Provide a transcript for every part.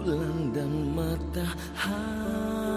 bulan dan matahari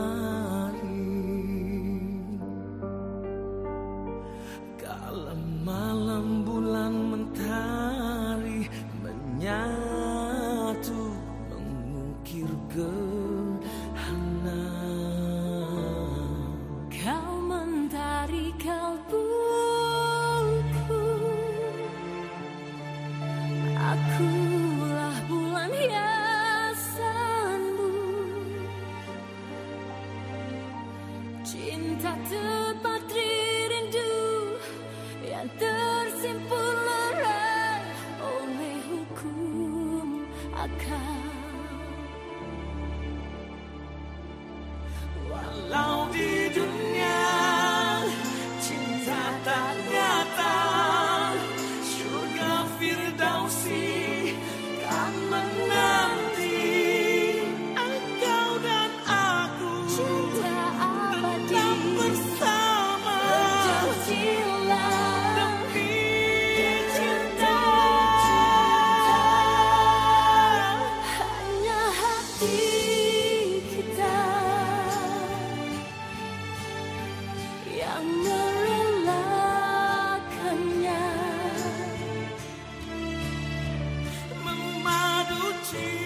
Walau di dunia cinta tak You.